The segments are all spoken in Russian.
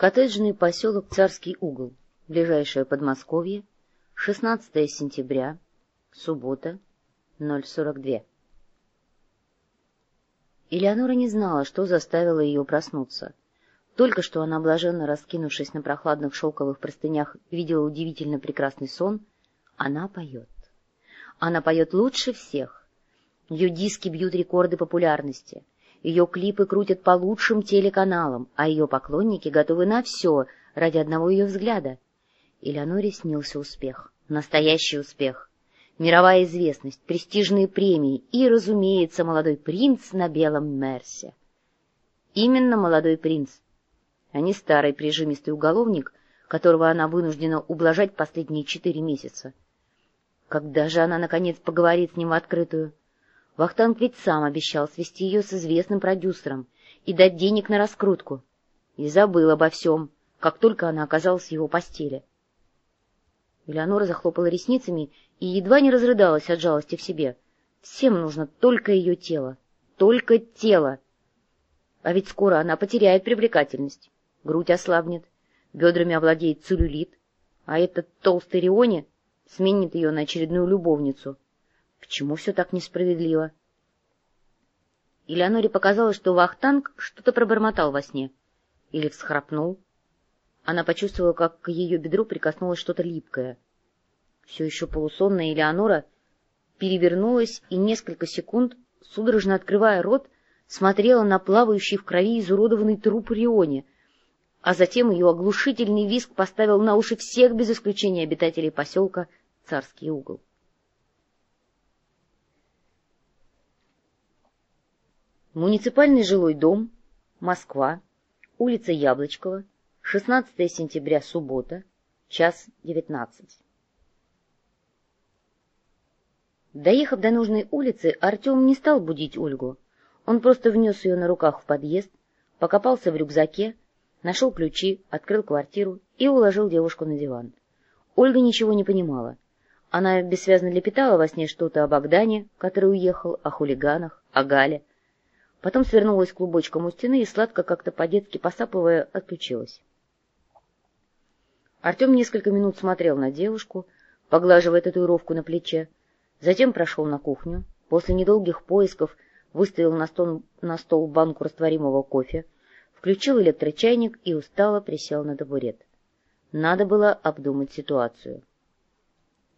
Коттеджный поселок Царский угол, ближайшее Подмосковье, 16 сентября, суббота, 042. Элеонора не знала, что заставило ее проснуться. Только что она, блаженно раскинувшись на прохладных шелковых простынях, видела удивительно прекрасный сон. Она поет. Она поет лучше всех. Ее диски бьют рекорды популярности. Ее клипы крутят по лучшим телеканалам, а ее поклонники готовы на все ради одного ее взгляда. Элеоноре снился успех. Настоящий успех. Мировая известность, престижные премии и, разумеется, молодой принц на белом Мерсе. Именно молодой принц, а не старый прижимистый уголовник, которого она вынуждена ублажать последние четыре месяца. Когда же она, наконец, поговорит с ним в открытую? Вахтанг ведь сам обещал свести ее с известным продюсером и дать денег на раскрутку. И забыл обо всем, как только она оказалась в его постели. Элеонора захлопала ресницами и едва не разрыдалась от жалости к себе. Всем нужно только ее тело, только тело. А ведь скоро она потеряет привлекательность, грудь ослабнет, бедрами овладеет целлюлит, а этот толстый Рионе сменит ее на очередную любовницу — Почему все так несправедливо? Элеоноре показалось, что Вахтанг что-то пробормотал во сне. Или всхрапнул. Она почувствовала, как к ее бедру прикоснулось что-то липкое. Все еще полусонная Элеонора перевернулась и несколько секунд, судорожно открывая рот, смотрела на плавающий в крови изуродованный труп Рионе, а затем ее оглушительный визг поставил на уши всех без исключения обитателей поселка Царский угол. Муниципальный жилой дом, Москва, улица Яблочкова, 16 сентября, суббота, час 19. Доехав до нужной улицы, Артем не стал будить Ольгу. Он просто внес ее на руках в подъезд, покопался в рюкзаке, нашел ключи, открыл квартиру и уложил девушку на диван. Ольга ничего не понимала. Она бессвязно лепетала во сне что-то о Богдане, который уехал, о хулиганах, о Гале. Потом свернулась клубочком у стены и, сладко как-то по-детски посапывая, отключилась. Артем несколько минут смотрел на девушку, поглаживая татуировку на плече, затем прошел на кухню, после недолгих поисков выставил на стол, на стол банку растворимого кофе, включил электрочайник и устало присел на табурет. Надо было обдумать ситуацию.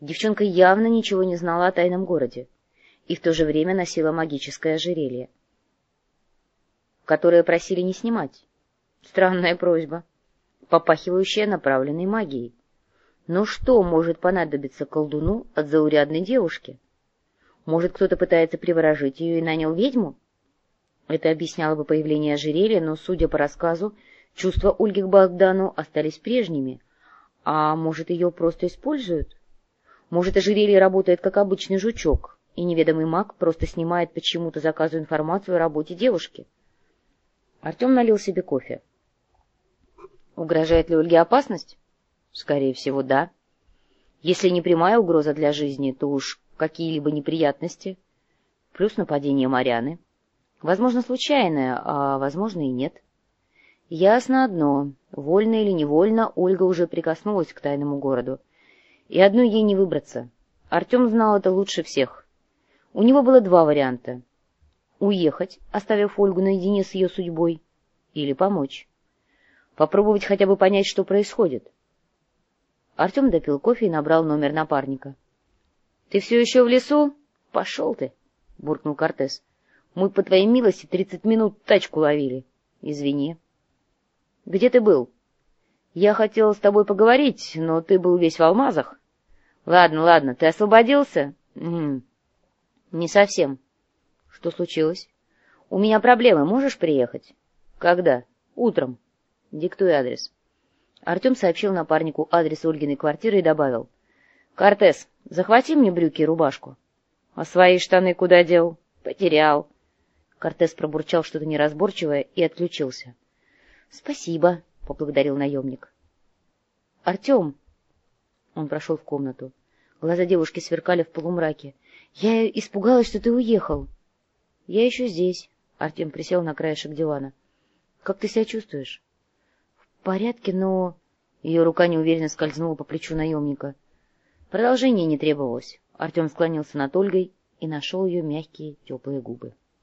Девчонка явно ничего не знала о тайном городе и в то же время носила магическое ожерелье которые просили не снимать. Странная просьба, попахивающая направленной магией. Но что может понадобиться колдуну от заурядной девушки? Может, кто-то пытается приворожить ее и нанял ведьму? Это объясняло бы появление ожерелья, но, судя по рассказу, чувства Ольги к Богдану остались прежними. А может, ее просто используют? Может, ожерелье работает как обычный жучок, и неведомый маг просто снимает почему-то заказу информацию о работе девушки? — Артем налил себе кофе. Угрожает ли Ольге опасность? Скорее всего, да. Если не прямая угроза для жизни, то уж какие-либо неприятности. Плюс нападение Маряны. Возможно, случайное, а возможно и нет. Ясно одно, вольно или невольно, Ольга уже прикоснулась к тайному городу. И одной ей не выбраться. Артем знал это лучше всех. У него было два варианта уехать, оставив Ольгу наедине с ее судьбой, или помочь. Попробовать хотя бы понять, что происходит. Артем допил кофе и набрал номер напарника. — Ты все еще в лесу? — Пошел ты, — буркнул Кортес. — Мы, по твоей милости, тридцать минут тачку ловили. Извини. — Где ты был? — Я хотел с тобой поговорить, но ты был весь в алмазах. — Ладно, ладно, ты освободился? — Не совсем. — что случилось? У меня проблемы, можешь приехать? Когда? Утром. Диктуй адрес. Артем сообщил напарнику адрес Ольгиной квартиры и добавил. Кортес, захвати мне брюки и рубашку. А свои штаны куда дел? Потерял. Кортес пробурчал что-то неразборчивое и отключился. — Спасибо, — поблагодарил наемник. — Артем! Он прошел в комнату. Глаза девушки сверкали в полумраке. — Я испугалась, что ты уехал. —— Я еще здесь. Артем присел на краешек дивана. — Как ты себя чувствуешь? — В порядке, но...» Ее рука неуверенно скользнула по плечу наемника. Продолжение не требовалось. Артем склонился над Ольгой и нашел ее мягкие теплые губы.